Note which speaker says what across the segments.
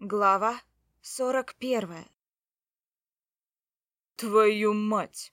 Speaker 1: Глава сорок первая.
Speaker 2: Твою мать!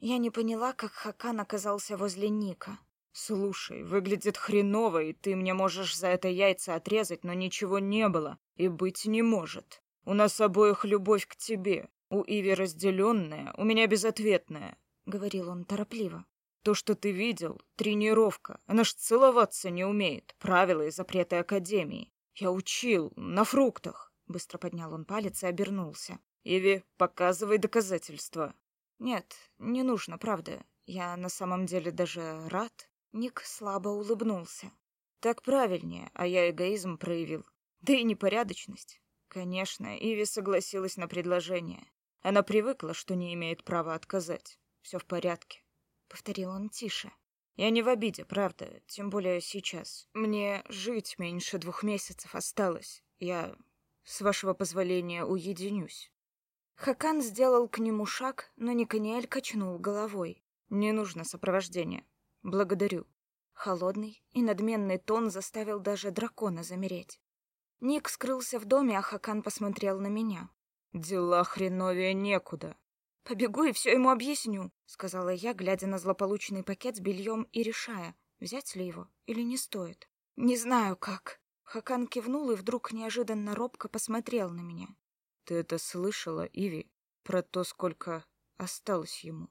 Speaker 1: Я не поняла, как Хакан оказался возле Ника.
Speaker 2: Слушай, выглядит хреново, и ты мне можешь за это яйца отрезать, но ничего не было и быть не может. У нас обоих любовь к тебе. У Иви разделенная, у меня безответная, — говорил он торопливо. То, что ты видел, тренировка. Она ж целоваться не умеет. Правила и запреты Академии. Я учил, на фруктах. Быстро поднял он палец и обернулся. Иви, показывай доказательства.
Speaker 1: Нет, не нужно, правда. Я на самом деле даже рад. Ник слабо улыбнулся.
Speaker 2: Так правильнее, а я эгоизм проявил. Да и непорядочность. Конечно, Иви согласилась на предложение. Она привыкла, что не имеет права отказать. Все в порядке. Повторил он тише. Я не в обиде, правда, тем более сейчас. Мне жить меньше двух месяцев осталось. Я, с вашего позволения, уединюсь.
Speaker 1: Хакан сделал к нему шаг, но Никаниэль качнул головой.
Speaker 2: Не нужно сопровождения. Благодарю.
Speaker 1: Холодный и надменный тон заставил даже дракона замереть. Ник скрылся в доме, а Хакан посмотрел на меня.
Speaker 2: Дела хреновее некуда.
Speaker 1: Побегу и все ему объясню, сказала я, глядя на злополучный пакет с бельем и решая, взять ли его или не стоит. Не знаю как. Хакан кивнул и вдруг неожиданно робко посмотрел на меня.
Speaker 2: Ты это слышала, Иви, про то, сколько осталось ему?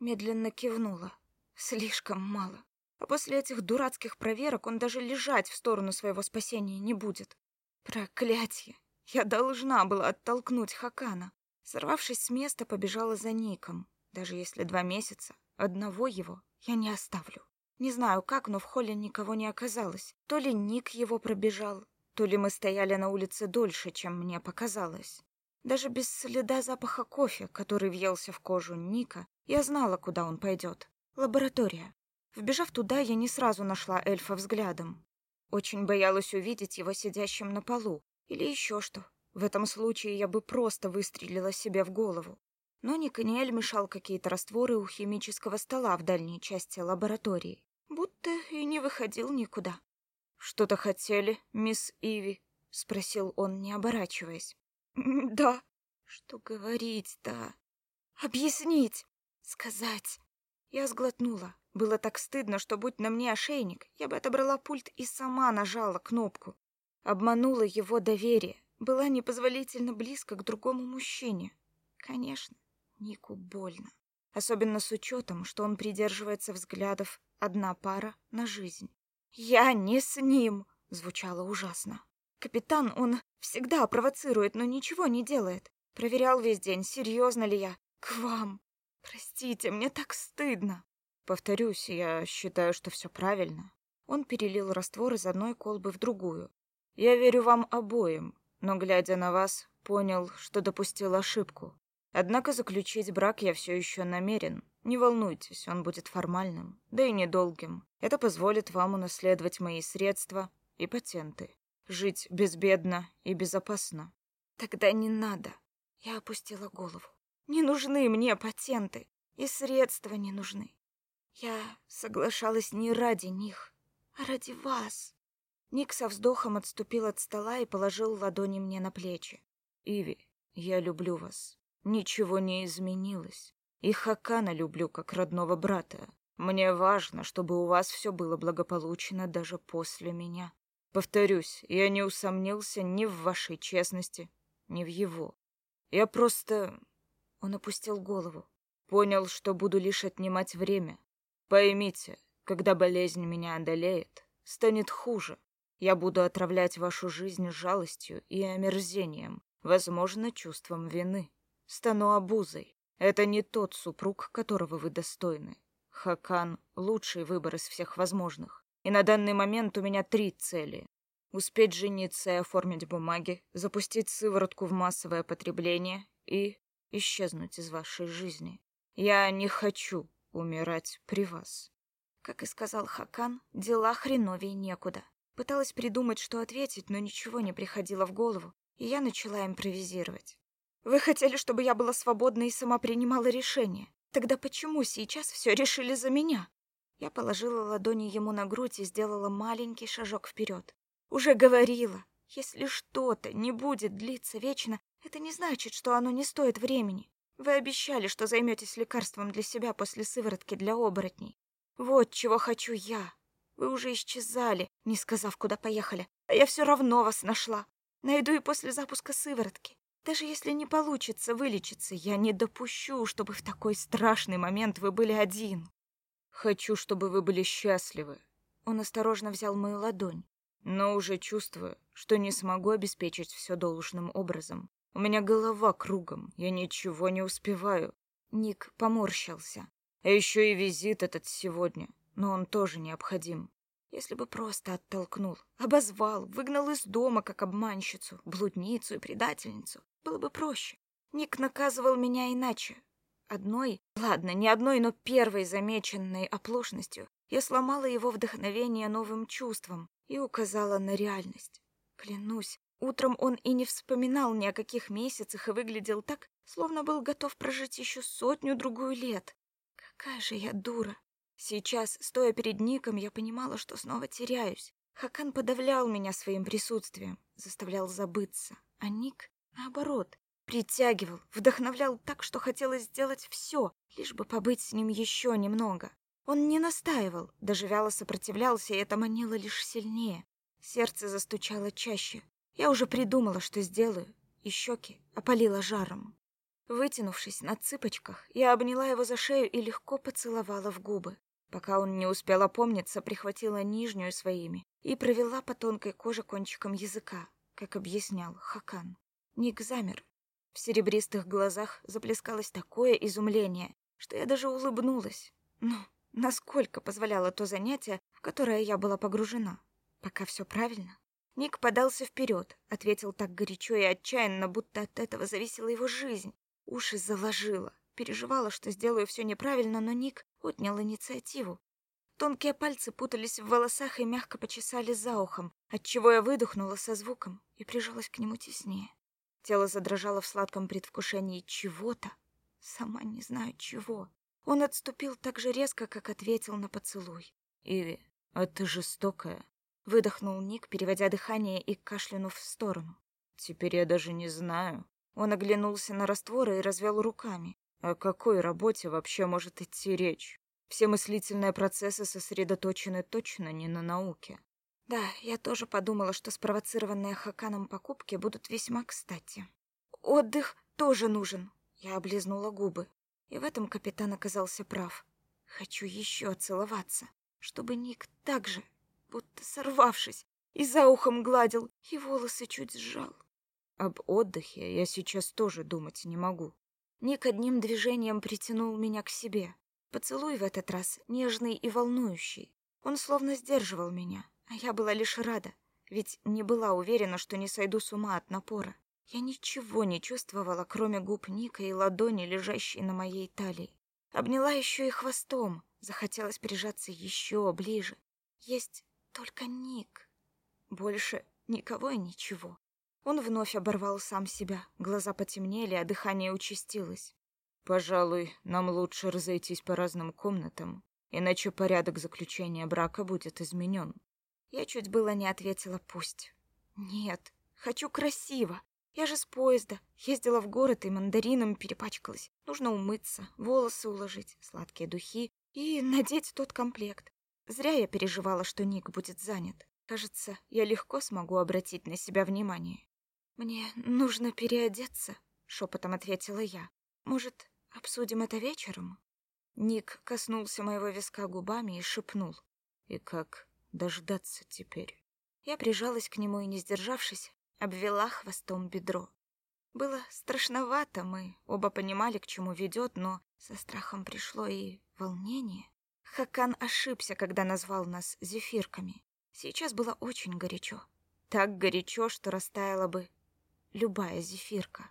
Speaker 1: Медленно кивнула. Слишком мало. А после этих дурацких проверок он даже лежать в сторону своего спасения не будет. Проклятье! Я должна была оттолкнуть Хакана. Сорвавшись с места, побежала за Ником. Даже если два месяца, одного его я не оставлю. Не знаю как, но в холле никого не оказалось. То ли Ник его пробежал, то ли мы стояли на улице дольше, чем мне показалось. Даже без следа запаха кофе, который въелся в кожу Ника, я знала, куда он пойдет. Лаборатория. Вбежав туда, я не сразу нашла эльфа взглядом. Очень боялась увидеть его сидящим на полу. Или еще что. В этом случае я бы просто выстрелила себе в голову. Но Никаниэль мешал какие-то растворы у химического стола в дальней части лаборатории. Будто и не выходил никуда.
Speaker 2: «Что-то хотели, мисс Иви?» — спросил он, не оборачиваясь.
Speaker 1: «Да». «Что говорить-то? Объяснить? Сказать?» Я сглотнула. Было так стыдно, что, будь на мне ошейник, я бы отобрала пульт и сама нажала кнопку. Обманула его доверие, была непозволительно близко к другому мужчине. Конечно, Нику больно. Особенно с учетом, что он придерживается взглядов «одна пара на жизнь». «Я не с ним!» — звучало ужасно. «Капитан, он всегда провоцирует, но ничего не делает. Проверял весь день, серьезно ли я. К вам. Простите, мне так стыдно».
Speaker 2: Повторюсь, я считаю, что все правильно. Он перелил раствор из одной колбы в другую. Я верю вам обоим, но, глядя на вас, понял, что допустил ошибку. Однако заключить брак я все еще намерен. Не волнуйтесь, он будет формальным, да и недолгим. Это позволит вам унаследовать мои средства и патенты. Жить безбедно и безопасно.
Speaker 1: Тогда не надо. Я опустила голову. Не нужны мне патенты, и средства не нужны. Я соглашалась не ради них, а ради вас. Ник со вздохом отступил от стола и положил ладони мне на плечи.
Speaker 2: «Иви, я люблю вас. Ничего не изменилось. И Хакана люблю как родного брата. Мне важно, чтобы у вас все было благополучно даже после меня. Повторюсь, я не усомнился ни в вашей честности, ни в его. Я просто...» Он опустил голову. «Понял, что буду лишь отнимать время. Поймите, когда болезнь меня одолеет, станет хуже. Я буду отравлять вашу жизнь жалостью и омерзением, возможно, чувством вины. Стану обузой. Это не тот супруг, которого вы достойны. Хакан — лучший выбор из всех возможных. И на данный момент у меня три цели. Успеть жениться и оформить бумаги, запустить сыворотку в массовое потребление и исчезнуть из вашей жизни. Я не хочу умирать при вас.
Speaker 1: Как и сказал Хакан, дела хреновей некуда. Пыталась придумать, что ответить, но ничего не приходило в голову, и я начала импровизировать. Вы хотели, чтобы я была свободна и сама принимала решения. Тогда почему сейчас все решили за меня? Я положила ладони ему на грудь и сделала маленький шажок вперед. Уже говорила, Если что-то не будет длиться вечно, это не значит, что оно не стоит времени. Вы обещали, что займетесь лекарством для себя после сыворотки для оборотней. Вот чего хочу я. Вы уже исчезали, не сказав, куда поехали, а я все равно вас нашла. Найду и после запуска сыворотки. Даже если не получится вылечиться, я не допущу, чтобы в такой страшный момент вы были один.
Speaker 2: Хочу, чтобы вы были счастливы.
Speaker 1: Он осторожно взял мою ладонь.
Speaker 2: Но уже чувствую, что не смогу обеспечить все должным образом. У меня голова кругом, я ничего не успеваю.
Speaker 1: Ник поморщился.
Speaker 2: А еще и визит этот сегодня, но он тоже необходим.
Speaker 1: Если бы просто оттолкнул, обозвал, выгнал из дома как обманщицу, блудницу и предательницу, было бы проще. Ник наказывал меня иначе. Одной, ладно, не одной, но первой замеченной оплошностью я сломала его вдохновение новым чувством и указала на реальность. Клянусь, Утром он и не вспоминал ни о каких месяцах и выглядел так, словно был готов прожить еще сотню-другую лет. Какая же я дура. Сейчас, стоя перед Ником, я понимала, что снова теряюсь. Хакан подавлял меня своим присутствием, заставлял забыться. А Ник, наоборот, притягивал, вдохновлял так, что хотелось сделать все, лишь бы побыть с ним еще немного. Он не настаивал, даже вяло сопротивлялся, и это манило лишь сильнее. Сердце застучало чаще, я уже придумала, что сделаю, и щеки опалила жаром. Вытянувшись на цыпочках, я обняла его за шею и легко поцеловала в губы. Пока он не успел опомниться, прихватила нижнюю своими и провела по тонкой коже кончиком языка, как объяснял Хакан. Ник замер. В серебристых глазах заплескалось такое изумление, что я даже улыбнулась. Ну, насколько позволяло то занятие, в которое я была погружена? Пока все правильно. Ник подался вперед, ответил так горячо и отчаянно, будто от этого зависела его жизнь. Уши заложила, переживала, что сделаю все неправильно, но Ник отнял инициативу. Тонкие пальцы путались в волосах и мягко почесали за ухом, отчего я выдохнула со звуком и прижалась к нему теснее. Тело задрожало в сладком предвкушении чего-то, сама не знаю чего. Он отступил так же резко, как ответил на поцелуй.
Speaker 2: «Иви, а ты жестокая»,
Speaker 1: Выдохнул Ник, переводя дыхание и кашлянув в сторону.
Speaker 2: «Теперь я даже не знаю».
Speaker 1: Он оглянулся на растворы и развел руками.
Speaker 2: О какой работе вообще может идти речь? Все мыслительные процессы сосредоточены точно не на науке.
Speaker 1: Да, я тоже подумала, что спровоцированные Хаканом покупки будут весьма кстати. Отдых тоже нужен. Я облизнула губы. И в этом капитан оказался прав. Хочу еще целоваться, чтобы Ник так же будто сорвавшись, и за ухом гладил, и волосы чуть сжал.
Speaker 2: Об отдыхе я сейчас тоже думать не могу.
Speaker 1: Ник одним движением притянул меня к себе. Поцелуй в этот раз нежный и волнующий. Он словно сдерживал меня, а я была лишь рада, ведь не была уверена, что не сойду с ума от напора. Я ничего не чувствовала, кроме губ Ника и ладони, лежащей на моей талии. Обняла еще и хвостом, захотелось прижаться еще ближе. Есть только Ник. Больше никого и ничего. Он вновь оборвал сам себя. Глаза потемнели, а дыхание участилось.
Speaker 2: Пожалуй, нам лучше разойтись по разным комнатам, иначе порядок заключения брака будет изменен.
Speaker 1: Я чуть было не ответила «пусть». Нет, хочу красиво. Я же с поезда. Ездила в город и мандарином перепачкалась. Нужно умыться, волосы уложить, сладкие духи и надеть тот комплект. Зря я переживала, что Ник будет занят. Кажется, я легко смогу обратить на себя внимание. «Мне нужно переодеться», — шепотом ответила я. «Может, обсудим это вечером?» Ник коснулся моего виска губами и шепнул.
Speaker 2: «И как дождаться теперь?»
Speaker 1: Я прижалась к нему и, не сдержавшись, обвела хвостом бедро. Было страшновато, мы оба понимали, к чему ведет, но со страхом пришло и волнение. Хакан ошибся, когда назвал нас зефирками. Сейчас было очень горячо. Так горячо, что растаяла бы любая зефирка.